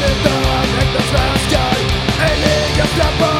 Ende Tag hängt das Werk ein, ein